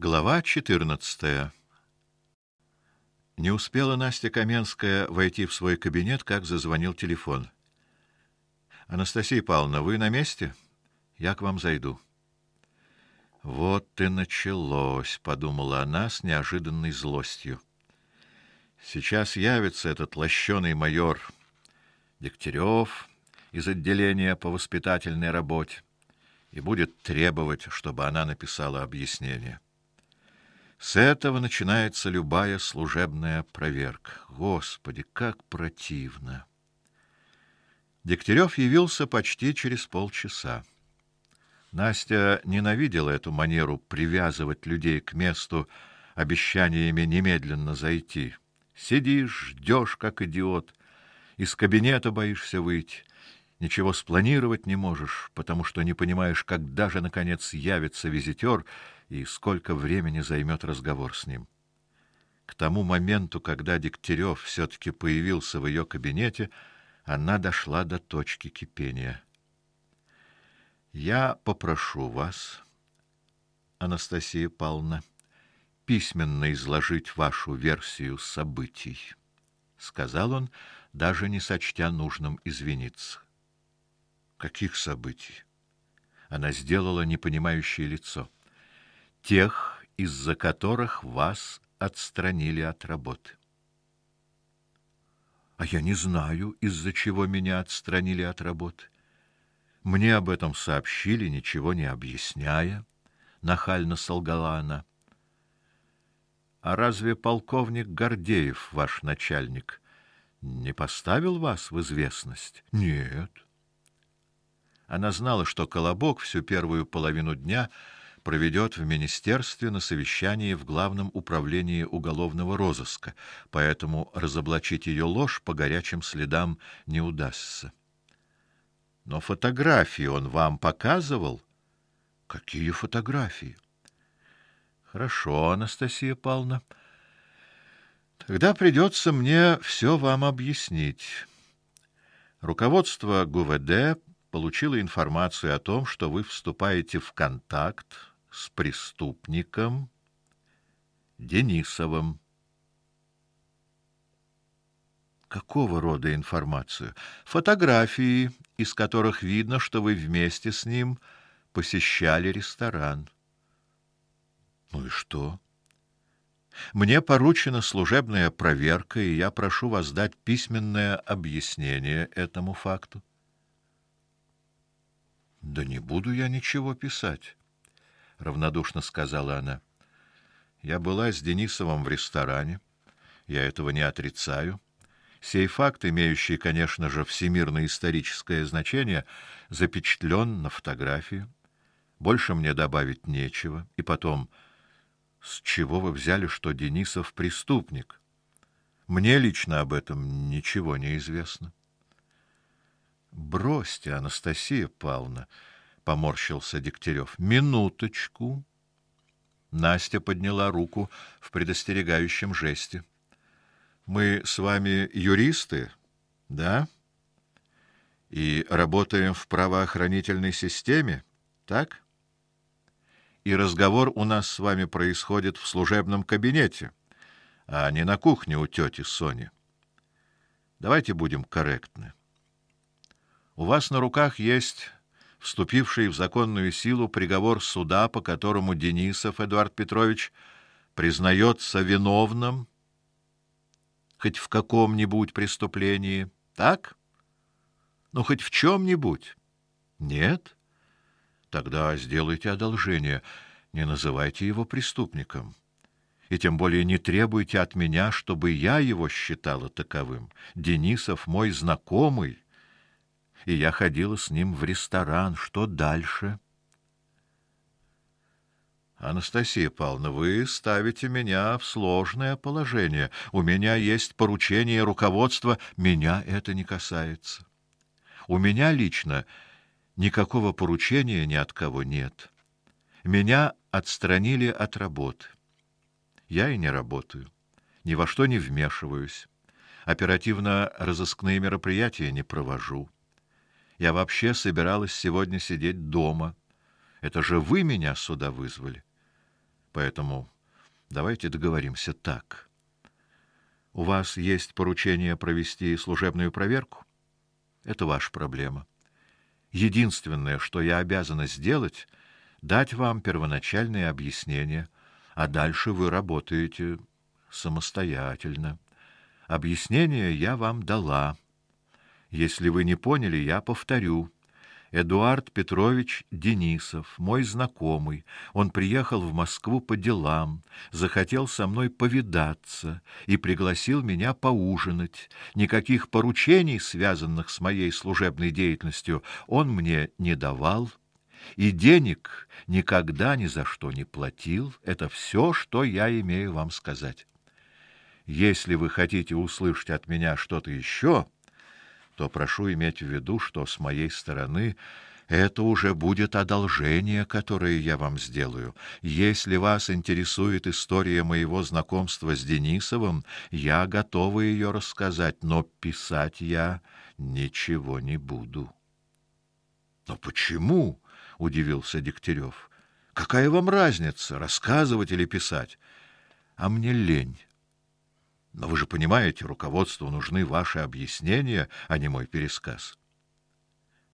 Глава 14. Не успела Настя Каменская войти в свой кабинет, как зазвонил телефон. Анастасия Павловна, вы на месте? Я к вам зайду. Вот и началось, подумала она с неожиданной злостью. Сейчас явится этот лощеный майор Дегтярев из отделения по воспитательной работе и будет требовать, чтобы она написала объяснение. С этого начинается любая служебная проверка. Господи, как противно. Дегтярев явился почти через полчаса. Настя ненавидела эту манеру привязывать людей к месту обещаниями немедленно зайти. Сидишь, ждешь, как идиот, из кабинета боишься выйти, ничего спланировать не можешь, потому что не понимаешь, когда же наконец явится визитер и сколько времени займет разговор с ним. К тому моменту, когда Дегтярев все таки появился в ее кабинете, она дошла до точки кипения. Я попрошу вас, Анастасия Павловна, письменно изложить вашу версию событий, сказал он, даже не сочтя нужным извиниться. Каких событий? Она сделала непонимающее лицо тех, из-за которых вас отстранили от работы. А я не знаю, из-за чего меня отстранили от работы. Мне об этом сообщили, ничего не объясняя, нахально солгала она. А разве полковник Гордеев, ваш начальник, не поставил вас в известность? Нет. Она знала, что Колобок всю первую половину дня проведет в министерстве на совещании в главном управлении уголовного розыска, поэтому разоблачить ее ложь по горячим следам не удастся. Но фотографии он вам показывал? Какие фотографии? Хорошо, Анастасия Павловна. Тогда придется мне все вам объяснить. Руководство ГУВД получило информацию о том, что вы вступаете в контакт с преступником Денисовым. Какого рода информацию? Фотографии, из которых видно, что вы вместе с ним посещали ресторан. Ну и что? Мне поручена служебная проверка, и я прошу вас дать письменное объяснение этому факту. Да не буду я ничего писать равнодушно сказала она. Я была с Денисовым в ресторане. Я этого не отрицаю. Сей факт, имеющий, конечно же, всемирное историческое значение, запечатлен на фотографии. Больше мне добавить нечего. И потом, с чего вы взяли, что Денисов преступник? Мне лично об этом ничего не известно. Бросьте, Анастасия Павловна, поморщился Дегтярев. Минуточку. Настя подняла руку в предостерегающем жесте. Мы с вами юристы, да? И работаем в правоохранительной системе, так? И разговор у нас с вами происходит в служебном кабинете, а не на кухне у тети Сони. Давайте будем корректны. У вас на руках есть вступивший в законную силу приговор суда, по которому Денисов Эдуард Петрович признается виновным хоть в каком-нибудь преступлении, так? Ну хоть в чем нибудь Нет? Тогда сделайте одолжение, не называйте его преступником. И тем более не требуйте от меня, чтобы я его считала таковым. Денисов мой знакомый и я ходила с ним в ресторан. Что дальше? Анастасия Павловна, вы ставите меня в сложное положение. У меня есть поручение руководства, меня это не касается. У меня лично никакого поручения ни от кого нет. Меня отстранили от работы. Я и не работаю, ни во что не вмешиваюсь. Оперативно-розыскные мероприятия не провожу. Я вообще собиралась сегодня сидеть дома. Это же вы меня сюда вызвали. Поэтому давайте договоримся так. У вас есть поручение провести служебную проверку? Это ваша проблема. Единственное, что я обязана сделать, дать вам первоначальные объяснения, а дальше вы работаете самостоятельно. Объяснения я вам дала. Если вы не поняли, я повторю. Эдуард Петрович Денисов, мой знакомый. Он приехал в Москву по делам, захотел со мной повидаться и пригласил меня поужинать. Никаких поручений, связанных с моей служебной деятельностью, он мне не давал. И денег никогда ни за что не платил. Это все, что я имею вам сказать. Если вы хотите услышать от меня что-то еще, то прошу иметь в виду, что с моей стороны это уже будет одолжение, которое я вам сделаю. Если вас интересует история моего знакомства с Денисовым, я готова ее рассказать, но писать я ничего не буду. Но почему? удивился Дегтярев. Какая вам разница, рассказывать или писать? А мне лень. Но вы же понимаете, руководству нужны ваши объяснения, а не мой пересказ.